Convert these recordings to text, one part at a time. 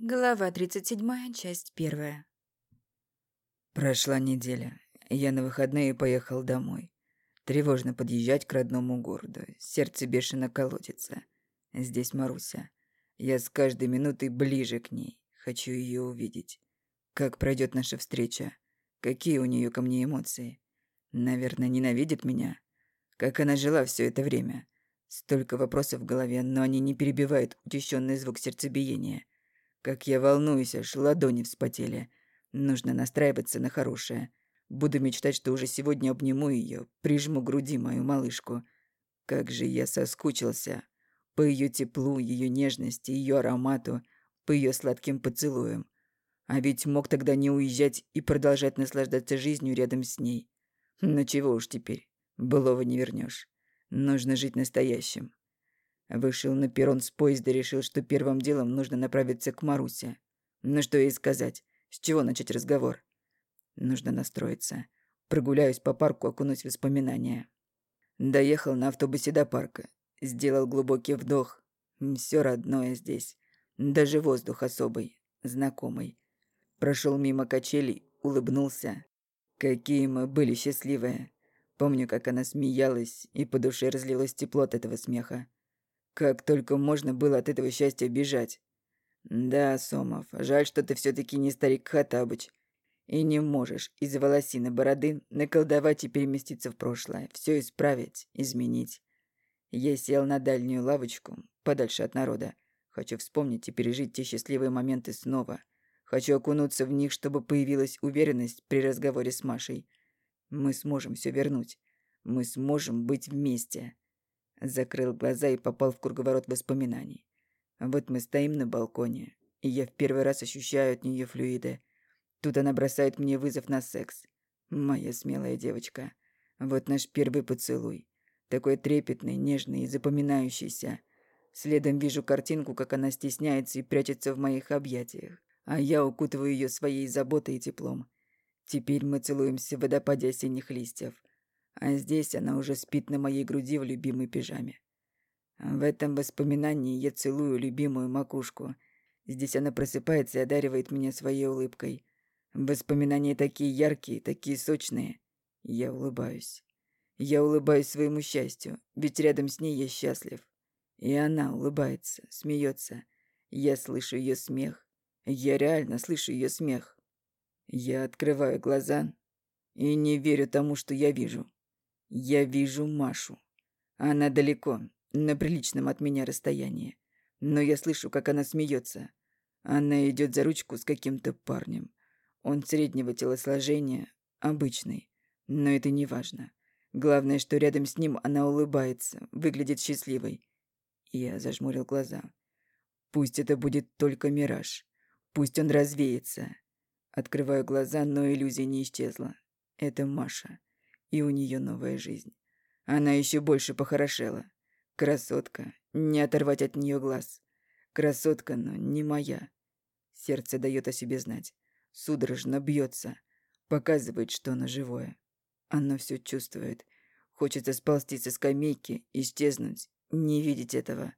Глава 37, часть первая. Прошла неделя. Я на выходные поехал домой. Тревожно подъезжать к родному городу. Сердце бешено колотится. Здесь Маруся. Я с каждой минутой ближе к ней. Хочу ее увидеть. Как пройдет наша встреча? Какие у нее ко мне эмоции? Наверное, ненавидит меня. Как она жила все это время? Столько вопросов в голове, но они не перебивают учащенный звук сердцебиения. Как я волнуюсь, аж ладони вспотели. Нужно настраиваться на хорошее. Буду мечтать, что уже сегодня обниму ее, прижму груди мою малышку. Как же я соскучился. По ее теплу, ее нежности, ее аромату, по ее сладким поцелуям. А ведь мог тогда не уезжать и продолжать наслаждаться жизнью рядом с ней. Но чего уж теперь, былого не вернешь. Нужно жить настоящим. Вышел на перрон с поезда решил, что первым делом нужно направиться к Марусе. Ну что ей сказать? С чего начать разговор? Нужно настроиться. Прогуляюсь по парку, окунусь в воспоминания. Доехал на автобусе до парка. Сделал глубокий вдох. Все родное здесь. Даже воздух особый, знакомый. Прошел мимо качелей, улыбнулся. Какие мы были счастливые. Помню, как она смеялась, и по душе разлилось тепло от этого смеха. Как только можно было от этого счастья бежать. Да, Сомов, жаль, что ты все таки не старик Хатабыч. И не можешь из-за волосины бороды наколдовать и переместиться в прошлое, все исправить, изменить. Я сел на дальнюю лавочку, подальше от народа. Хочу вспомнить и пережить те счастливые моменты снова. Хочу окунуться в них, чтобы появилась уверенность при разговоре с Машей. Мы сможем все вернуть. Мы сможем быть вместе. Закрыл глаза и попал в круговорот воспоминаний. Вот мы стоим на балконе, и я в первый раз ощущаю от нее флюиды. Тут она бросает мне вызов на секс. Моя смелая девочка. Вот наш первый поцелуй. Такой трепетный, нежный и запоминающийся. Следом вижу картинку, как она стесняется и прячется в моих объятиях. А я укутываю ее своей заботой и теплом. Теперь мы целуемся в водопаде осенних листьев. А здесь она уже спит на моей груди в любимой пижаме. В этом воспоминании я целую любимую макушку. Здесь она просыпается и одаривает меня своей улыбкой. Воспоминания такие яркие, такие сочные. Я улыбаюсь. Я улыбаюсь своему счастью, ведь рядом с ней я счастлив. И она улыбается, смеется. Я слышу ее смех. Я реально слышу ее смех. Я открываю глаза и не верю тому, что я вижу. Я вижу Машу. Она далеко, на приличном от меня расстоянии. Но я слышу, как она смеется. Она идет за ручку с каким-то парнем. Он среднего телосложения, обычный. Но это не важно. Главное, что рядом с ним она улыбается, выглядит счастливой. Я зажмурил глаза. Пусть это будет только мираж. Пусть он развеется. Открываю глаза, но иллюзия не исчезла. Это Маша и у нее новая жизнь. Она еще больше похорошела. Красотка, не оторвать от нее глаз. Красотка, но не моя. Сердце дает о себе знать. Судорожно бьется, показывает, что оно живое. Оно все чувствует. Хочется сползти со скамейки, исчезнуть, не видеть этого.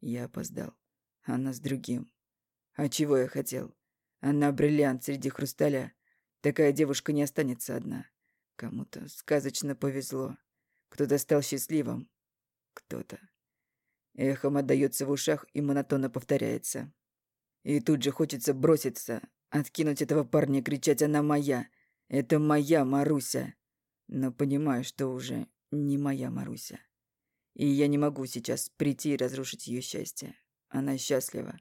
Я опоздал. Она с другим. А чего я хотел? Она бриллиант среди хрусталя. Такая девушка не останется одна. Кому-то сказочно повезло. Кто-то стал счастливым. Кто-то. Эхом отдаётся в ушах и монотонно повторяется. И тут же хочется броситься, откинуть этого парня и кричать «Она моя! Это моя Маруся!» Но понимаю, что уже не моя Маруся. И я не могу сейчас прийти и разрушить её счастье. Она счастлива.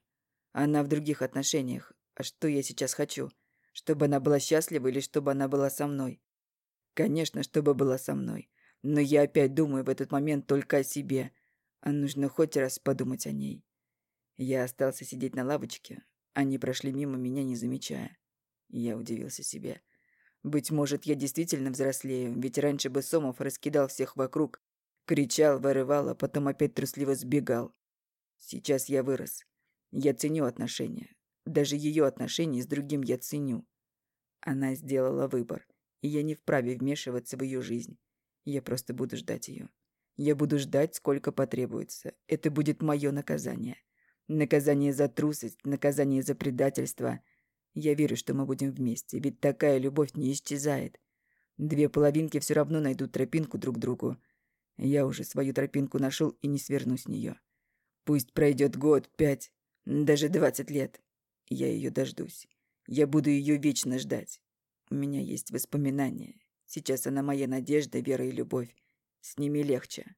Она в других отношениях. А что я сейчас хочу? Чтобы она была счастлива или чтобы она была со мной? Конечно, чтобы была со мной. Но я опять думаю в этот момент только о себе. А нужно хоть раз подумать о ней. Я остался сидеть на лавочке. Они прошли мимо меня, не замечая. Я удивился себе. Быть может, я действительно взрослею, ведь раньше бы Сомов раскидал всех вокруг, кричал, вырывал, а потом опять трусливо сбегал. Сейчас я вырос. Я ценю отношения. Даже ее отношения с другим я ценю. Она сделала выбор и я не вправе вмешиваться в ее жизнь. Я просто буду ждать ее. Я буду ждать, сколько потребуется. Это будет мое наказание. Наказание за трусость, наказание за предательство. Я верю, что мы будем вместе, ведь такая любовь не исчезает. Две половинки все равно найдут тропинку друг к другу. Я уже свою тропинку нашел и не сверну с нее. Пусть пройдет год, пять, даже двадцать лет. Я ее дождусь. Я буду ее вечно ждать. У меня есть воспоминания. Сейчас она моя надежда, вера и любовь. С ними легче.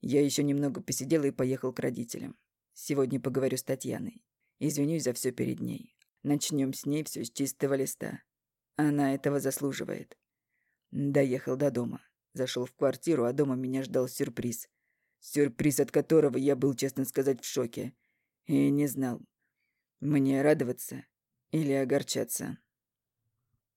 Я еще немного посидел и поехал к родителям. Сегодня поговорю с Татьяной. Извинюсь за все перед ней. Начнем с ней все с чистого листа. Она этого заслуживает. Доехал до дома. Зашел в квартиру, а дома меня ждал сюрприз. Сюрприз, от которого я был, честно сказать, в шоке. И не знал, мне радоваться или огорчаться.